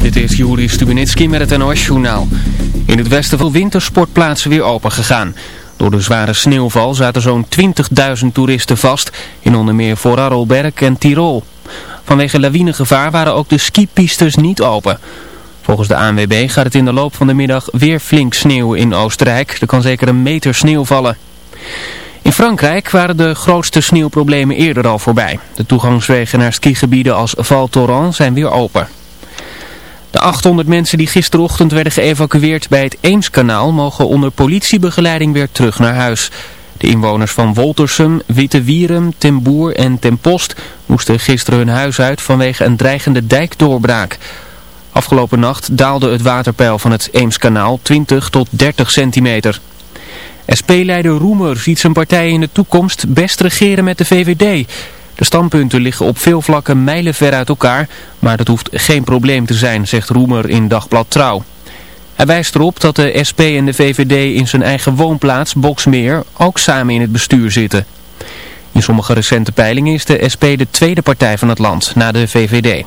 Dit is Juri Stubenitski met het NOS-journaal. In het westen van wintersportplaatsen weer open gegaan. Door de zware sneeuwval zaten zo'n 20.000 toeristen vast in onder meer Vorarlberg en Tirol. Vanwege lawinegevaar waren ook de skipistes niet open. Volgens de ANWB gaat het in de loop van de middag weer flink sneeuwen in Oostenrijk. Er kan zeker een meter sneeuw vallen. In Frankrijk waren de grootste sneeuwproblemen eerder al voorbij. De toegangswegen naar skigebieden als Val Thorens zijn weer open. De 800 mensen die gisterochtend werden geëvacueerd bij het Eemskanaal mogen onder politiebegeleiding weer terug naar huis. De inwoners van Woltersum, Wittewierum, Temboer en Tempost moesten gisteren hun huis uit vanwege een dreigende dijkdoorbraak. Afgelopen nacht daalde het waterpeil van het Eemskanaal 20 tot 30 centimeter. SP-leider Roemer ziet zijn partij in de toekomst best regeren met de VVD. De standpunten liggen op veel vlakken mijlenver uit elkaar, maar dat hoeft geen probleem te zijn, zegt Roemer in Dagblad Trouw. Hij wijst erop dat de SP en de VVD in zijn eigen woonplaats, Boksmeer, ook samen in het bestuur zitten. In sommige recente peilingen is de SP de tweede partij van het land, na de VVD.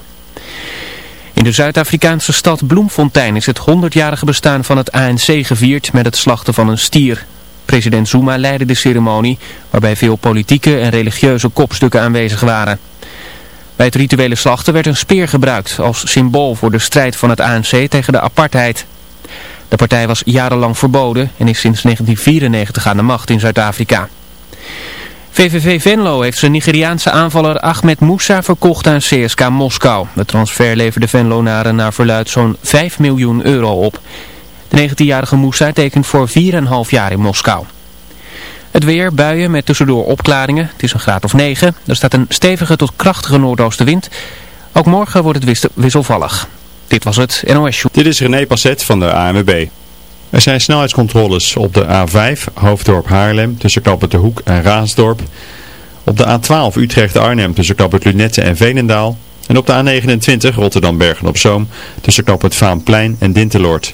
In de Zuid-Afrikaanse stad Bloemfontein is het 100-jarige bestaan van het ANC gevierd met het slachten van een stier. President Zuma leidde de ceremonie, waarbij veel politieke en religieuze kopstukken aanwezig waren. Bij het rituele slachten werd een speer gebruikt als symbool voor de strijd van het ANC tegen de apartheid. De partij was jarenlang verboden en is sinds 1994 aan de macht in Zuid-Afrika. VVV Venlo heeft zijn Nigeriaanse aanvaller Ahmed Moussa verkocht aan CSK Moskou. De transfer leverde Venlonaren naar verluid zo'n 5 miljoen euro op. De 19-jarige Moussa tekent voor 4,5 jaar in Moskou. Het weer, buien met tussendoor opklaringen. Het is een graad of 9. Er staat een stevige tot krachtige noordoostenwind. Ook morgen wordt het wisselvallig. Dit was het NOS Show. Dit is René Passet van de ANWB. Er zijn snelheidscontroles op de A5 Hoofddorp Haarlem tussen Kappert de Hoek en Raasdorp. Op de A12 Utrecht-Arnhem tussen Kappert Lunette en Veenendaal. En op de A29 Rotterdam-Bergen-op-Zoom tussen Kappert Vaanplein en Dinteloord.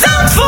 Zandvoort.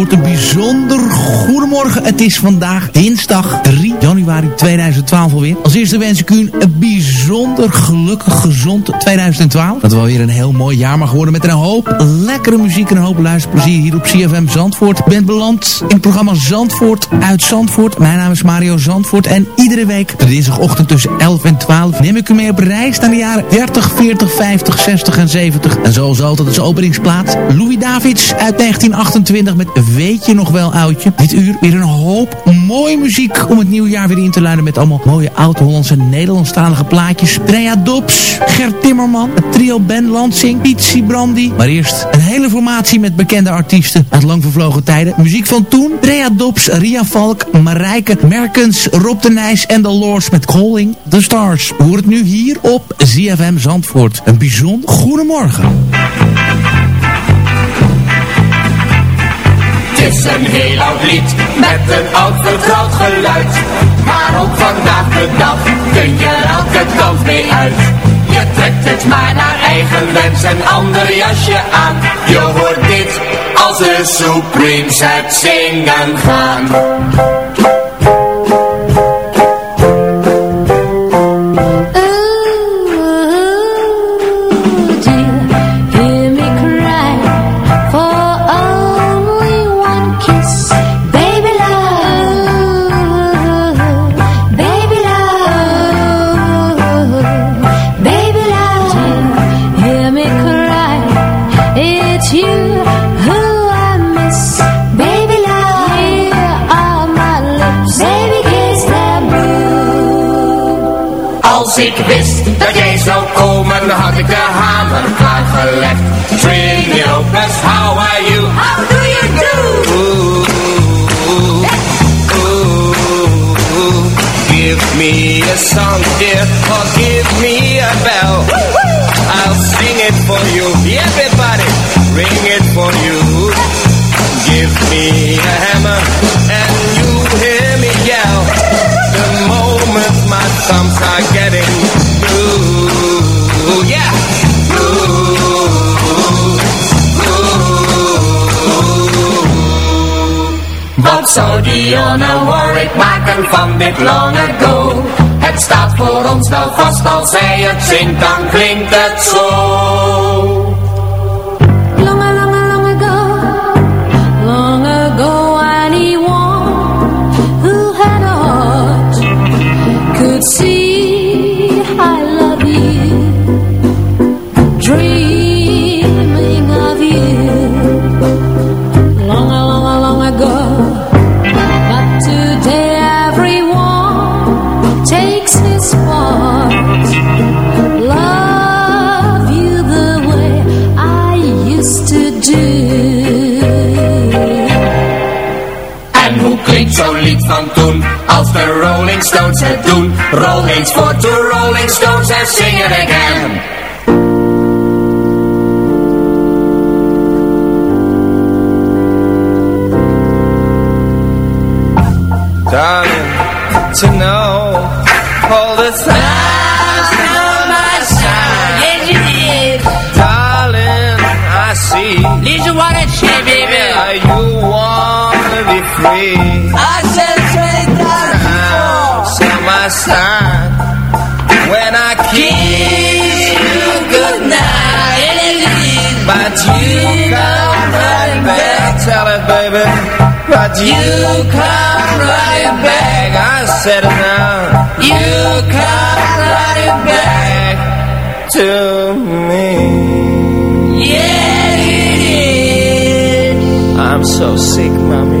Een bijzonder goedemorgen. Het is vandaag dinsdag 3 januari 2012 alweer. Als eerste wens ik u een bijzonder gelukkig, gezond 2012. Dat wel weer een heel mooi jaar mag worden met een hoop lekkere muziek en een hoop luisterplezier hier op CFM Zandvoort. Ik ben beland in het programma Zandvoort uit Zandvoort. Mijn naam is Mario Zandvoort en iedere week dinsdagochtend tussen 11 en 12 neem ik u mee op reis naar de jaren 30, 40, 50, 60 en 70. En zoals altijd is openingsplaats Louis Davids uit 1928 met Weet je nog wel oudje. Dit uur weer een hoop mooie muziek om het nieuwe jaar weer in te luiden met allemaal mooie oud-Hollandse Nederlandstalige plaatjes. Drea Dobbs, Gert Timmerman, het trio Ben Lansing, Piet Sibrandi. Maar eerst een hele formatie met bekende artiesten uit lang vervlogen tijden. Muziek van toen, Drea Dobbs, Ria Valk, Marijke, Merkens, Rob de Nijs en The Lords met Calling the Stars. Hoor het nu hier op ZFM Zandvoort. Een bijzonder goedemorgen. Is een heel oud lied met een oud vertrouwd geluid. Maar ook vandaag de dag kun je elke kant mee uit. Je trekt het maar naar eigen wens een ander jasje aan. Je hoort dit als de Supremes het zingen gaan. ik wist dat jij zou komen, had ik de hamer klaargelegd. Trini Lopez, how are you? How do you do? Ooh, ooh, ooh, give me a song, dear, or give me a bell. I'll sing it for you, everybody, ring it for you. Give me a hammer, and you hear me yell. The moment my thumbs are getting Zou Dionne Warwick maken van dit long ago? Het staat voor ons wel vast, als zij het zingt, dan klinkt het zo. Zo'n lied van toen, als de Rolling Stones het doen? Roll eens voor de Rolling Stones en sing it again. darling, to know all the signs on my side. Yes, you did. Darling, I see. Listen what I say, baby. You wanna be free. So my when I kiss you goodnight. But you come running back, tell it, baby. But you come running back. I said it now. You come running back to me. Yeah, it is. I'm so sick, mommy.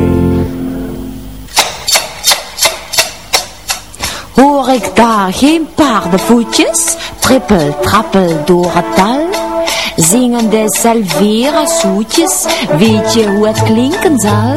Ik daar geen paardenvoetjes, trippel, trappel door het dal? Zingen de salvera zoetjes, weet je hoe het klinken zal?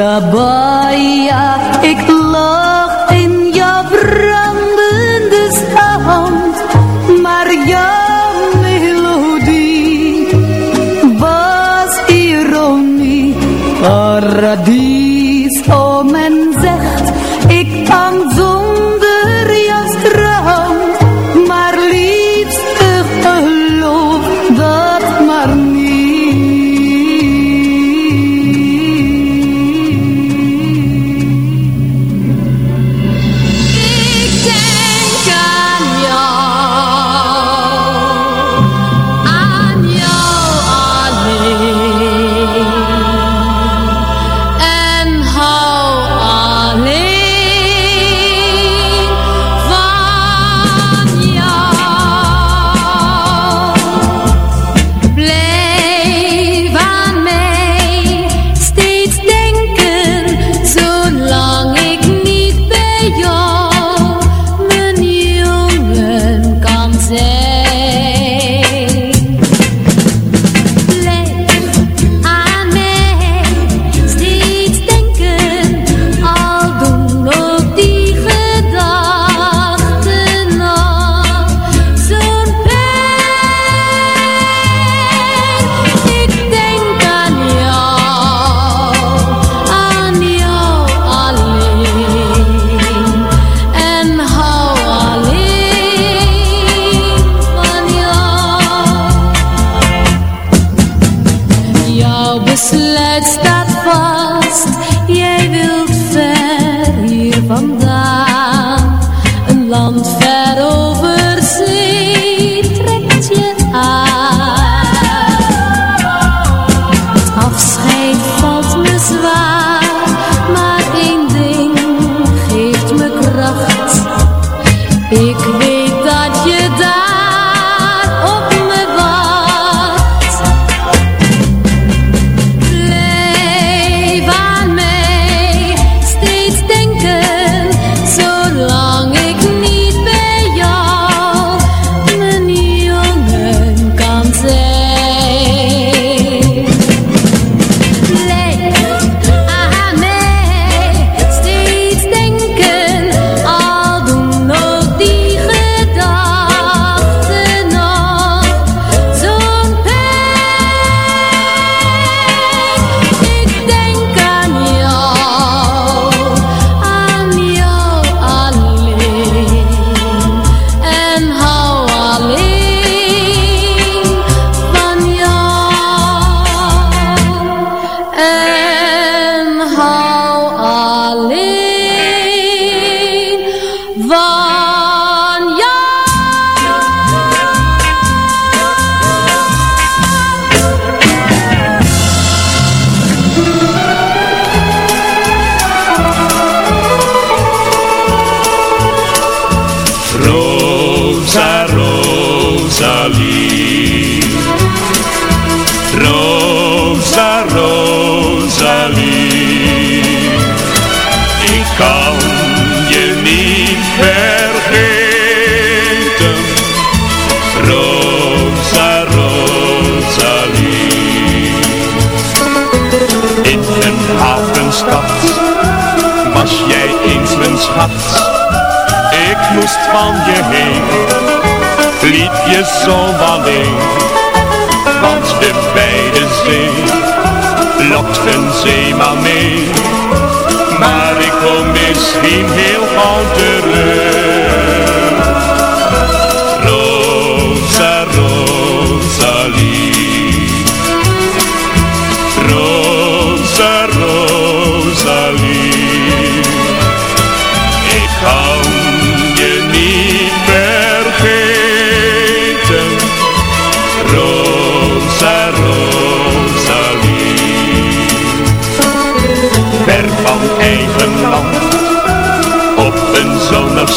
trabalho.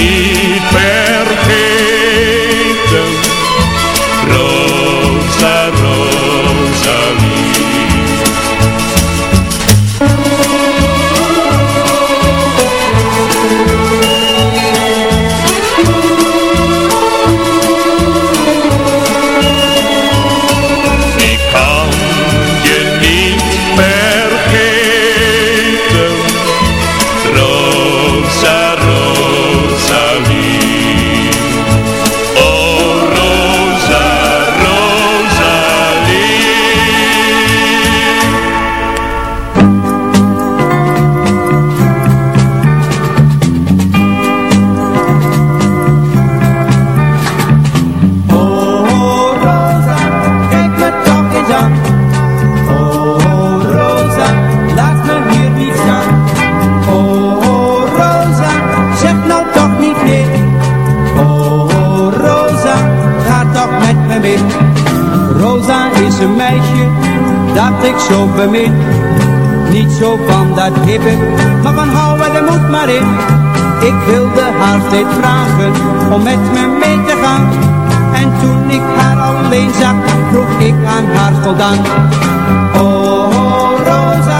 niet per ik zo bemin. Niet zo van dat hippe, maar van houden de moed maar in. Ik wilde haar steeds vragen om met me mee te gaan. En toen ik haar alleen zag, vroeg ik aan haar voldaan. Oh, oh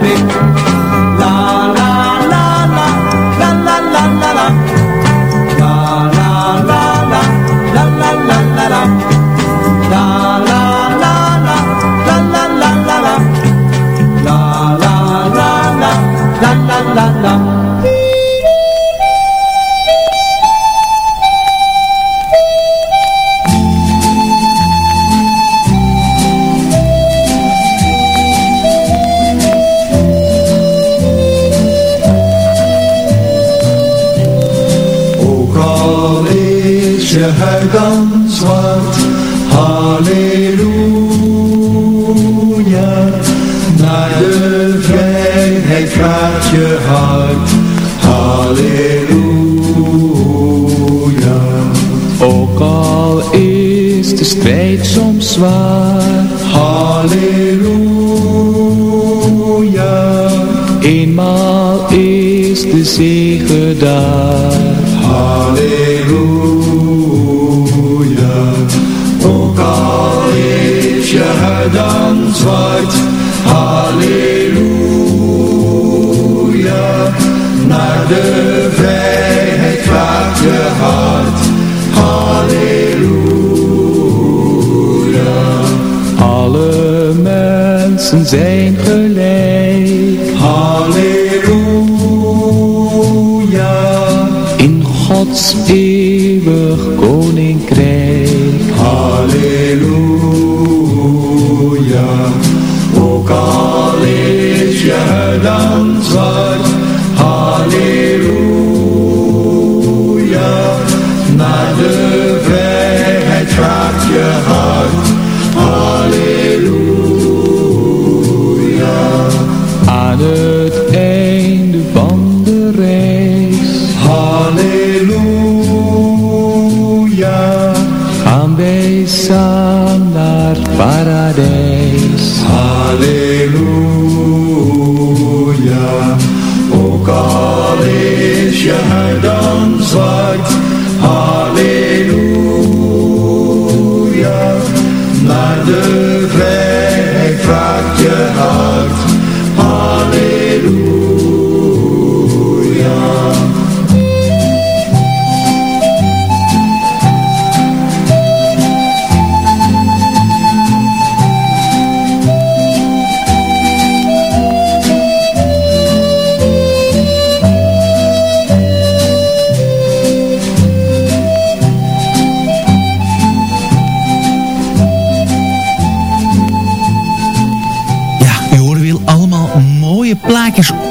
baby. Gods eeuwig koninkrijk. Halleluja. Ook al is je dan zwart. Halleluja. Naar de vrijheid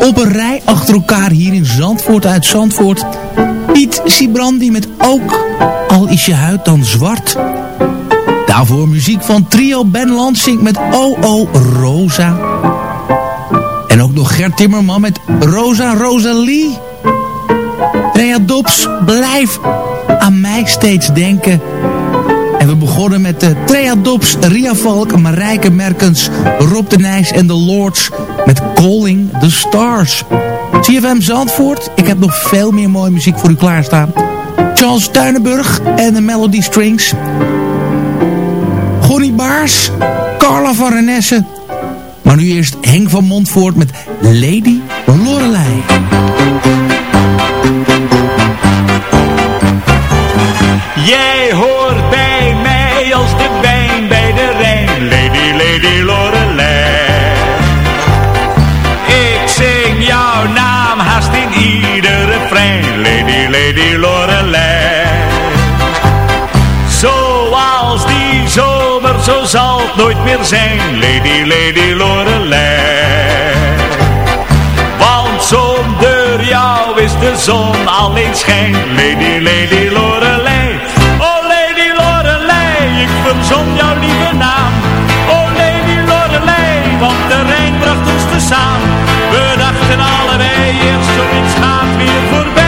op een rij achter elkaar hier in Zandvoort uit Zandvoort. Piet Sibrandi met ook, al is je huid dan zwart. Daarvoor muziek van trio Ben Lansing met O.O. Rosa. En ook nog Gert Timmerman met Rosa Rosalie. Rea Dobbs, blijf aan mij steeds denken. En we begonnen met de Trea Dobbs, Ria Valk, Marijke Merkens, Rob de Nijs en de Lords met Calling the Stars. CFM Zandvoort, ik heb nog veel meer mooie muziek voor u klaarstaan. Charles Tuinenburg en de Melody Strings. Gonnie Baars, Carla van Renesse. Maar nu eerst Henk van Montvoort met Lady Lorelei. nooit meer zijn Lady, Lady Lorelei. Want zonder jou is de zon alleen schijn Lady, Lady Lorelei. Oh Lady Lorelei, ik verzon jouw lieve naam. Oh Lady Lorelei, want de Rijn bracht ons te samen We dachten allebei eerst zoiets gaat weer voorbij.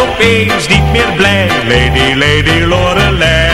Opeens niet meer blij. Lady, Lady Lorelei.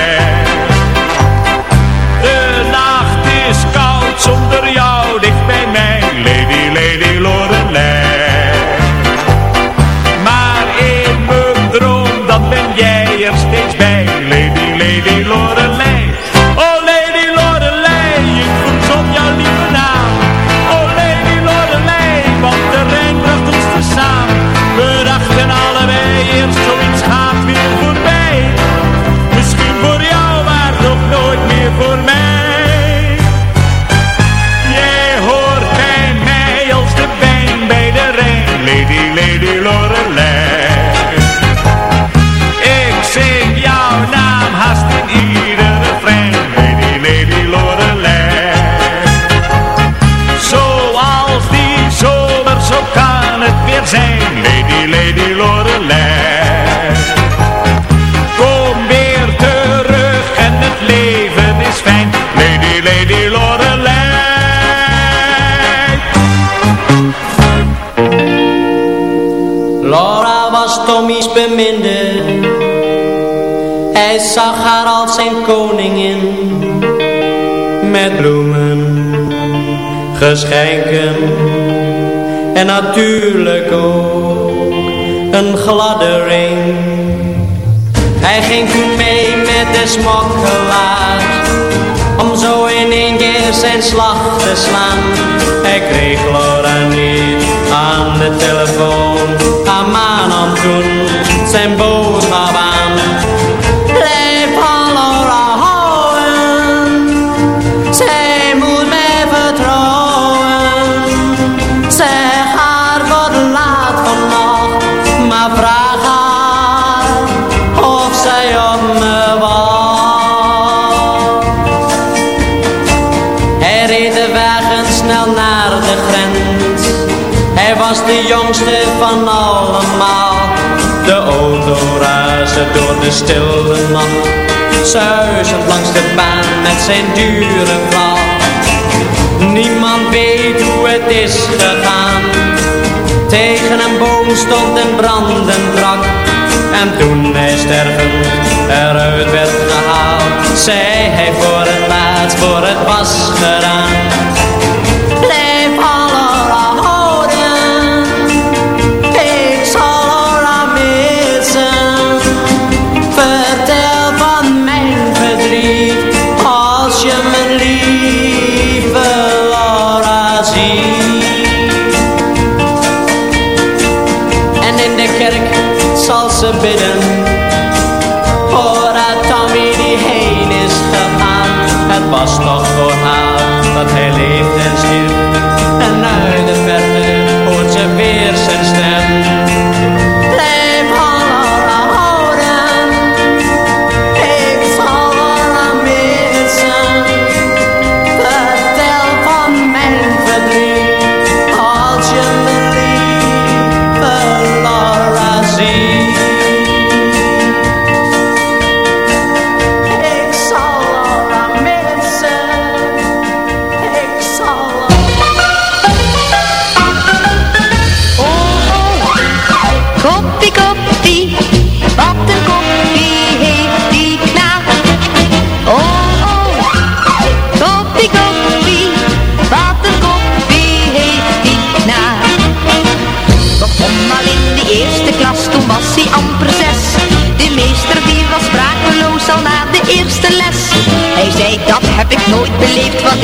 Geschenken en natuurlijk ook een gladde ring. Hij ging toen mee met de smokkelaar om zo in één keer zijn slag te slaan. Hij kreeg Laura niet aan de telefoon, haar man nam toen zijn boodschap aan. Was de jongste van allemaal. De auto raasde door de stille nacht. Zuizend langs de baan met zijn dure vlag. Niemand weet hoe het is gegaan. Tegen een boom stond een brandend brak. En toen hij stervend eruit werd gehaald, zei hij voor het laatst, voor het was gedaan.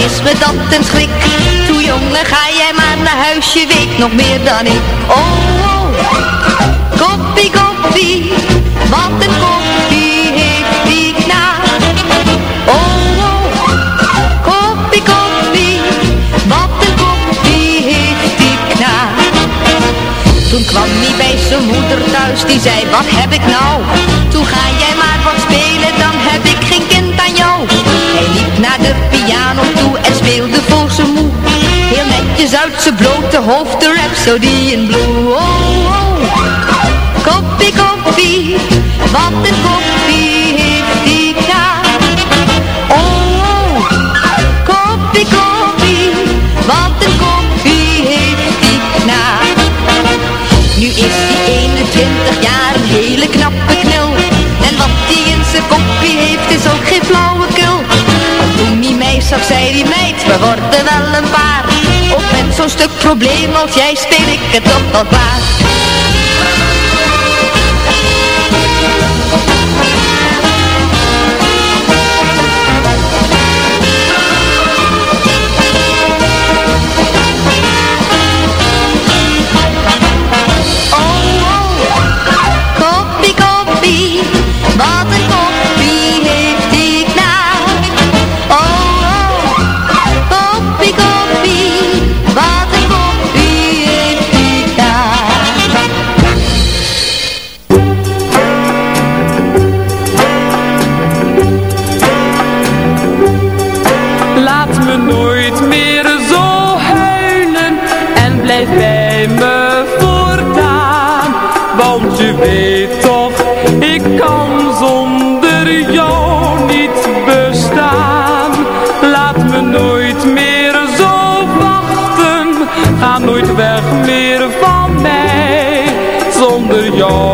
Is me dat een schrik. Toe jongen, ga jij maar naar huis, je weet nog meer dan ik. Oh, oh. Koppie, koppie, wat een koppie heeft die knaap. Oh, oh, koppie, koppie, wat een koppie heeft die knaap. Toen kwam hij bij zijn moeder thuis, die zei, wat heb ik nou? Toen ga jij is uit zijn blote hoofd de die in Blue. Oh, oh. Koppie koffie, wat een koffie heeft die na. Oh, oh. koppie koffie, wat een koffie heeft die na. Nu is die 21 jaar een hele knappe knul. En wat die in zijn koppie heeft is ook geen flauwekul. Toen die meis zag, zei die meid, we worden wel een paar Zo'n stuk probleem als jij speel ik het toch al waar? your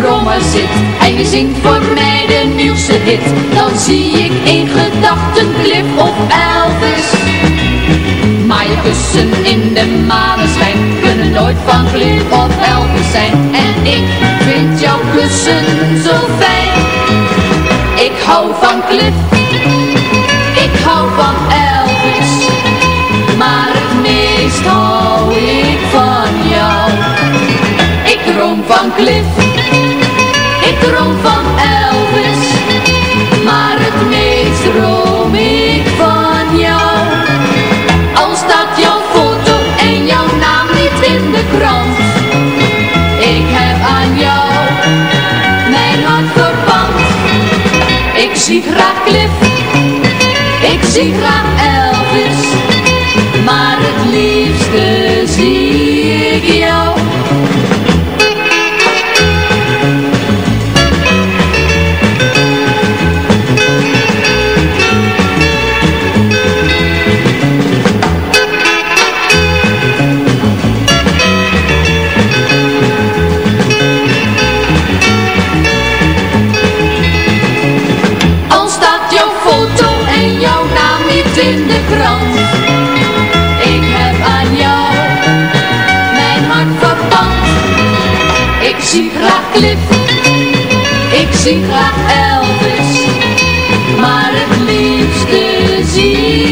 brommer zit en je zingt voor mij de nieuwste hit, dan zie ik in gedachten Cliff op Elvis. Maar je kussen in de maneschijn kunnen nooit van Cliff of Elvis zijn. En ik vind jouw kussen zo fijn. Ik hou van Cliff, ik hou van Elvis, maar het meest hou ik van jou. Ik droom van Cliff. zie graag cliff, ik zie graag Cliff. Ik zie graag Elvis, maar het liefste zie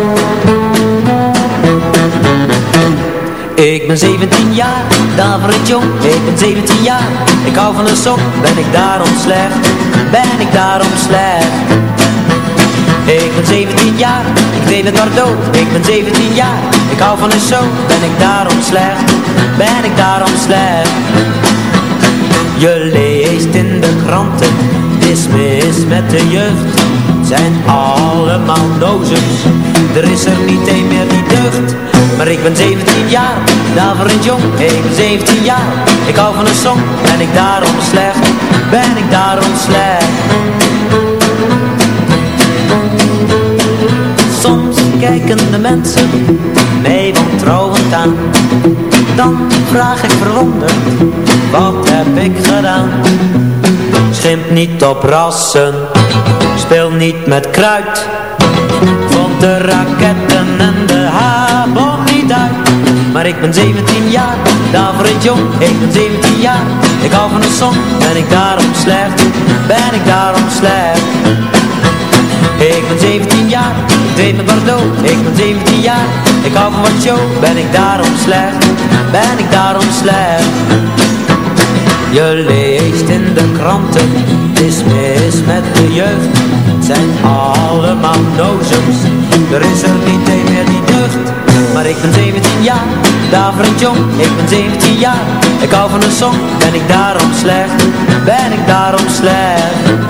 Ik ben 17 jaar, daverend jong, ik ben 17 jaar Ik hou van een song, ben ik daarom slecht, ben ik daarom slecht? Ik ben 17 jaar, ik weet het maar dood Ik ben 17 jaar, ik hou van een show, ben ik daarom slecht, ben ik daarom slecht? Je leest in de kranten, is mis met de jeugd. Zijn allemaal dozens Er is er niet één meer die deugt Maar ik ben 17 jaar, daarvoor een jong. Ik ben 17 jaar, ik hou van een song. Ben ik daarom slecht, ben ik daarom slecht? Soms kijken de mensen mij wantrouwend aan. Dan vraag ik verwonderd, wat heb ik gedaan Schimp niet op rassen Speel niet met kruid. Vond de raketten en de habom niet uit. Maar ik ben 17 jaar, het jong. Ik ben 17 jaar, ik hou van een song Ben ik daarom slecht, ben ik daarom slecht? Ik ben 17 jaar, ik weet met Bordeaux. Ik ben 17 jaar, ik hou van wat show. Ben ik daarom slecht, ben ik daarom slecht je leest in de kranten, het is mis met de jeugd. Het zijn allemaal nozems, er is er niet meer die deugt. Maar ik ben 17 jaar, daverend jong, ik ben 17 jaar. Ik hou van een song, ben ik daarom slecht, ben ik daarom slecht.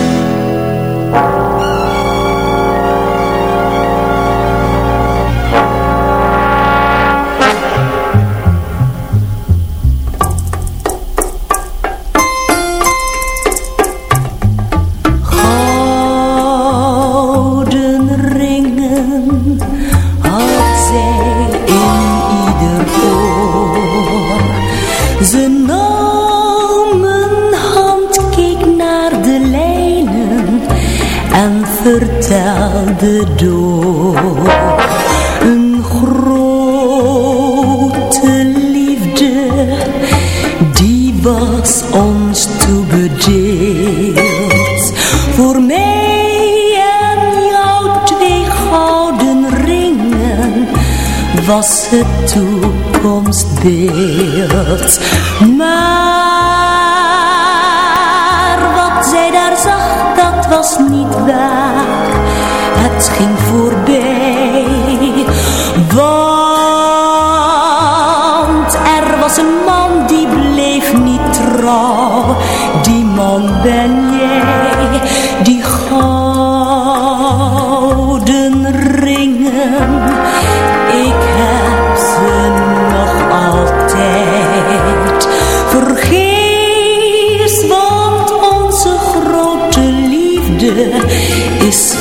het toekomstbeeld. Maar wat zij daar zag, dat was niet waar. Het ging voorbij. Is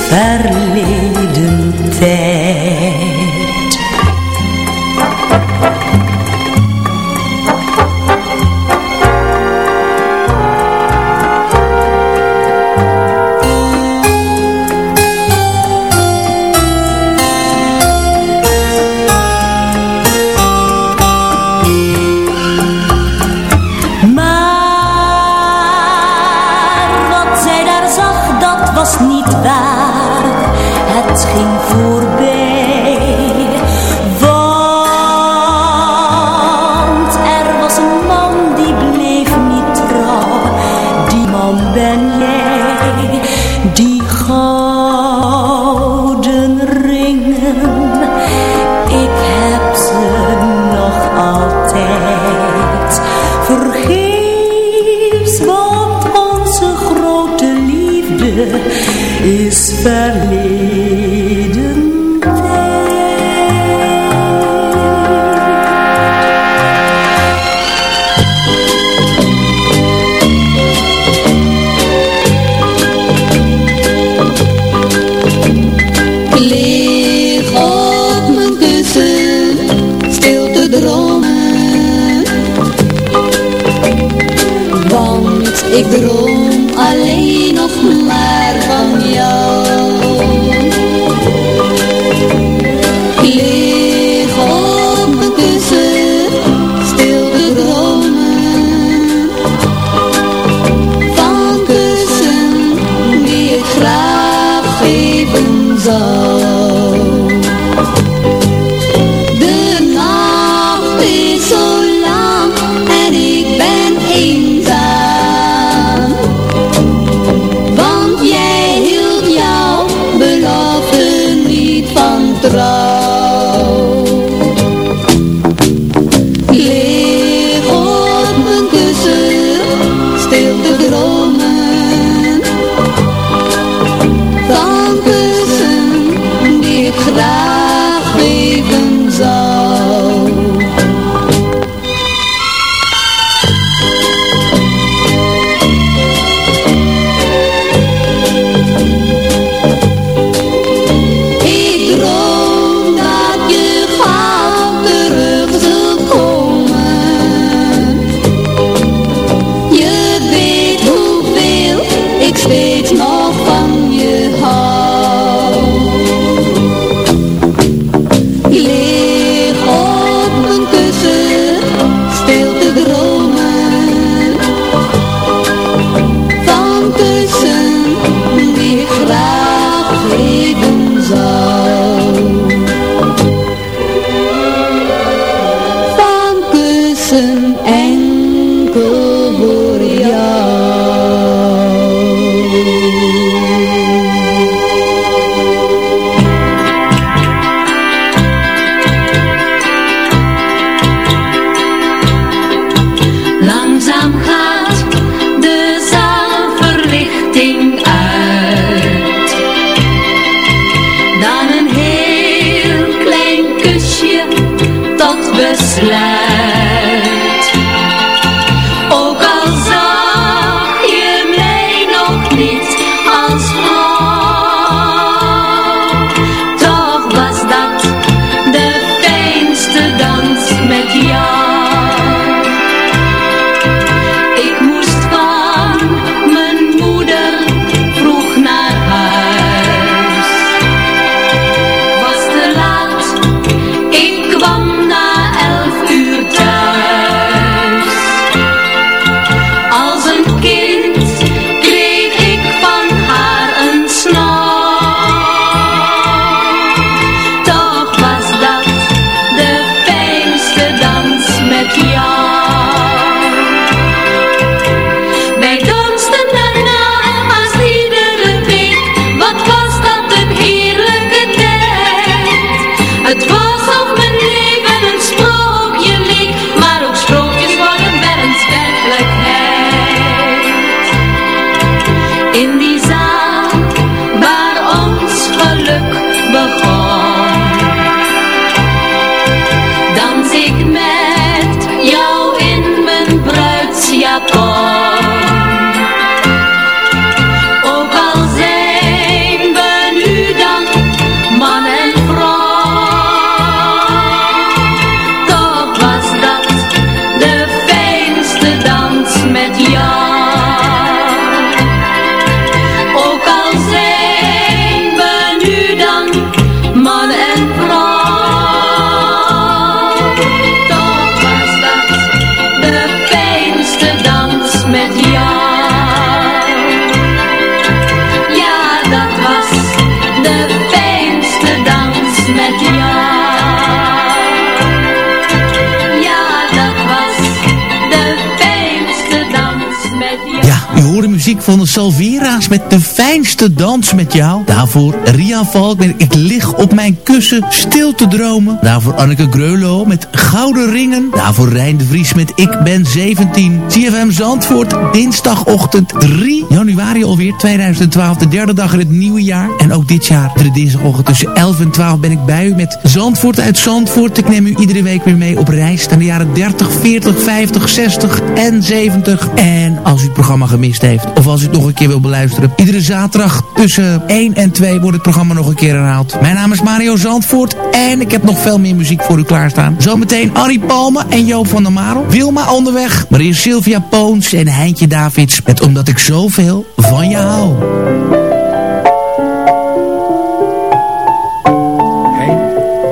muziek van de Salvera's met de fijnste dans met jou. Daarvoor Ria Valk met Ik lig op mijn kussen stil te dromen. Daarvoor Anneke Greulow met Gouden Ringen. Daarvoor Rijn de Vries met Ik ben 17. CFM Zandvoort, dinsdagochtend 3 januari alweer 2012. De derde dag in het nieuwe jaar. En ook dit jaar, de dinsdagochtend tussen 11 en 12 ben ik bij u met Zandvoort uit Zandvoort. Ik neem u iedere week weer mee op reis naar de jaren 30, 40, 50, 60 en 70. En als u het programma gemist heeft, of als u het nog een keer wil beluisteren. Iedere zaterdag tussen 1 en 2 wordt het programma nog een keer herhaald. Mijn naam is Mario Zandvoort en ik heb nog veel meer muziek voor u klaarstaan. Zometeen Arie Palme en Joop van der Marel. Wilma onderweg, maar hier Sylvia Poons en Heintje Davids met Omdat ik zoveel van je hou.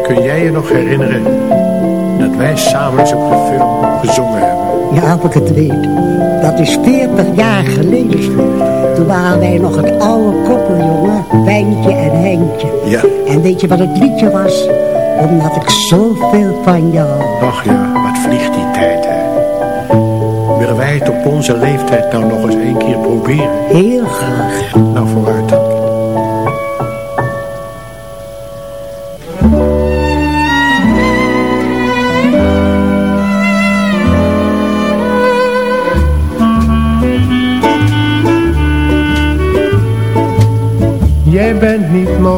Kun jij je nog herinneren dat wij samen eens op de film gezongen hebben? Ja, of ik het weet. Dat is 40 jaar geleden. Toen waren wij nog het oude koppel, jongen. Wijntje en Henkje. Ja. En weet je wat het liedje was? Omdat ik zoveel van jou. Ach ja, wat vliegt die tijd, hè. Willen wij het op onze leeftijd nou nog eens één keer proberen? Heel graag. Nou, vooruit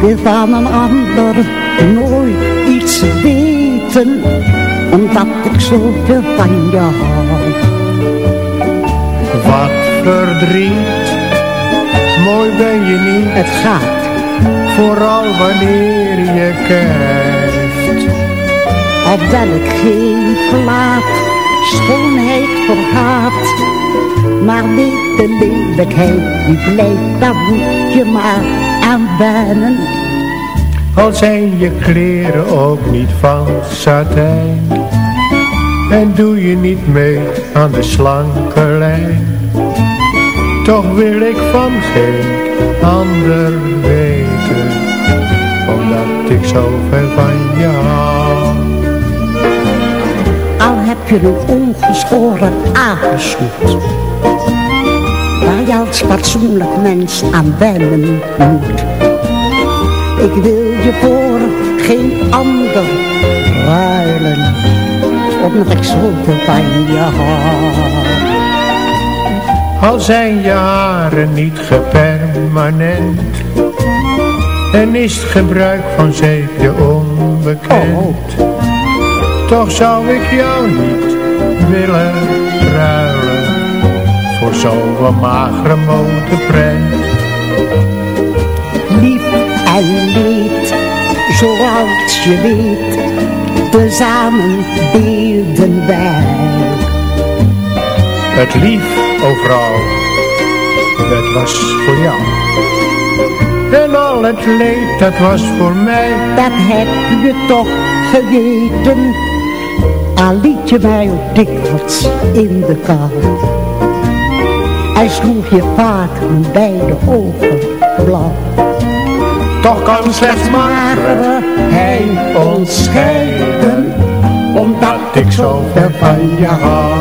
Ik wil van een ander nooit iets weten, omdat ik zoveel van je hou. Wat verdriet, mooi ben je niet. Het gaat, Vooral wanneer je kijkt. op welk geen plaat schoonheid vergaat. Maar weet de lelijkheid die blijft, daar moet je maar aan wennen. Al zijn je kleren ook niet van satijn. En doe je niet mee aan de slanke lijn. Toch wil ik van geen ander weten. Omdat ik zoveel van je hou. Al heb je een ongeschoren aangesnoet. Als fatsoenlijk mens aan wennen moet. Ik wil je voor geen ander ruilen. Omdat ik zoveel van je hou. Al zijn je haren niet gepermanent. En is het gebruik van zeepje onbekend. Toch zou ik jou niet willen. Voor zo'n magere motorprent. Lief en leed, zoals je weet, tezamen beelden wij. Het lief overal, dat was voor jou. En al het leed, dat was voor mij. Dat heb je toch geweten, al liet je mij ook dikwijls in de kou. Hij sloeg je vaak mijn beide ogen blauw. Toch kan slechts maar hij ons scheiden, omdat ik zoveel van je hou.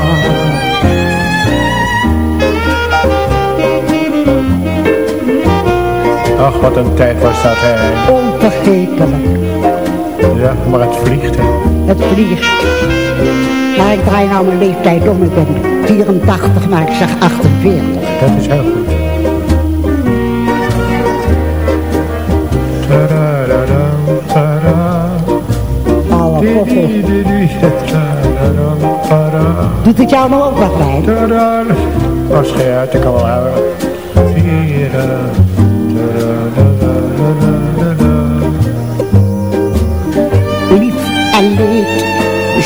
Ach, wat een tijd was dat, hè. Onvergetelijk, Ja, maar het vliegt, hè. het vliegt. Maar ik draai nou mijn leeftijd om, ik ben 84, maar ik zeg 48. Dat is heel goed. Koffie. Doet het jou nou ook wat bij? Als je uit, ik kan wel houden.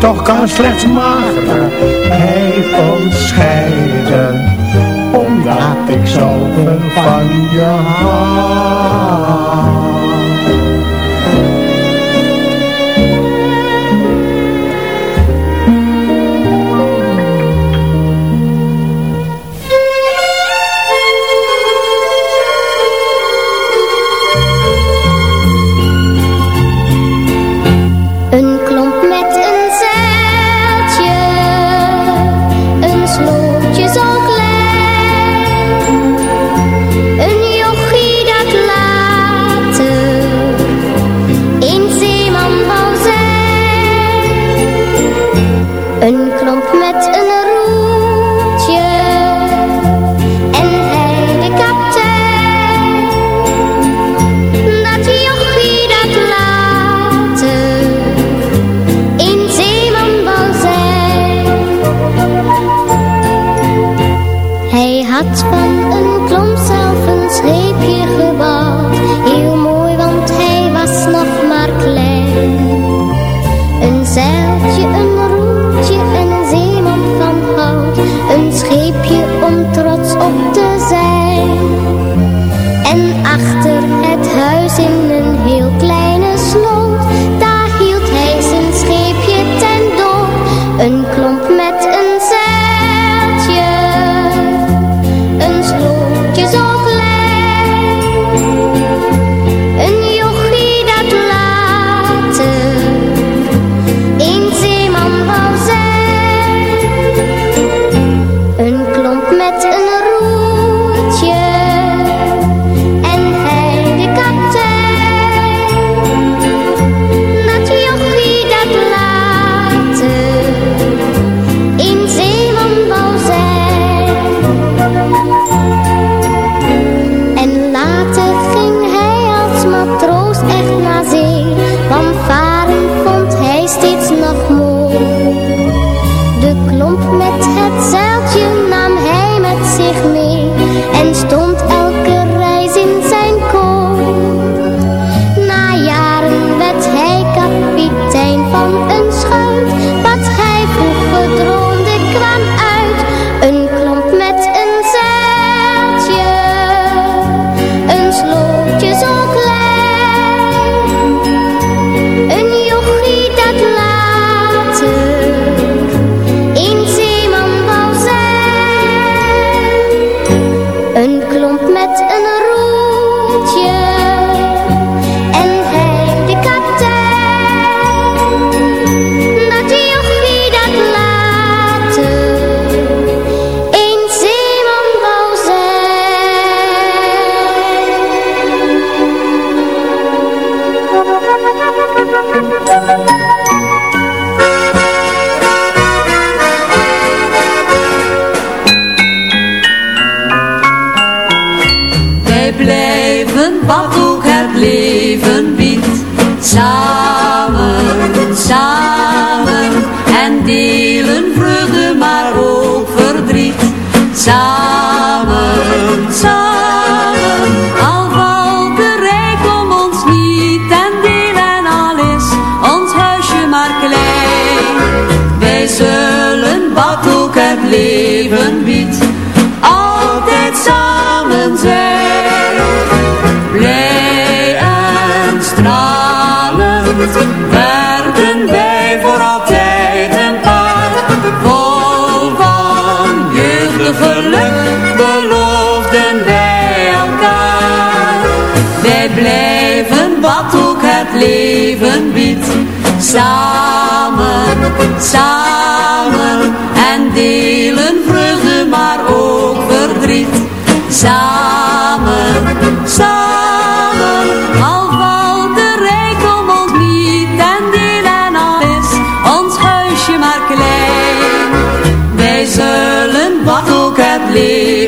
toch kan slechts mager hij ons scheiden, omdat ik zoveel van je hou.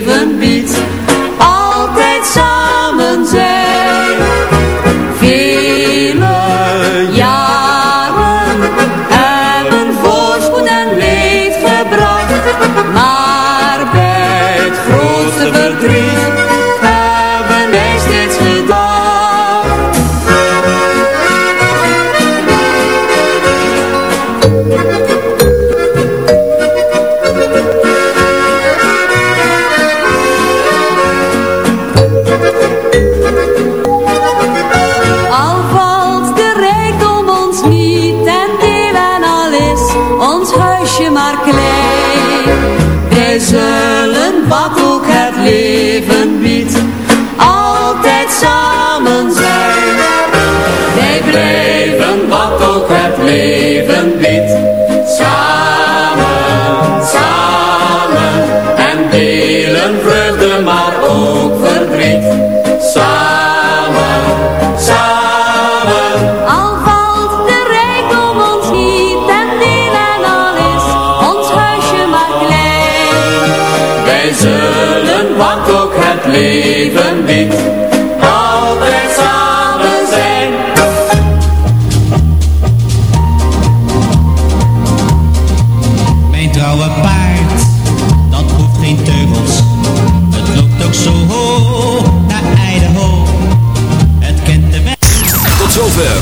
even beats.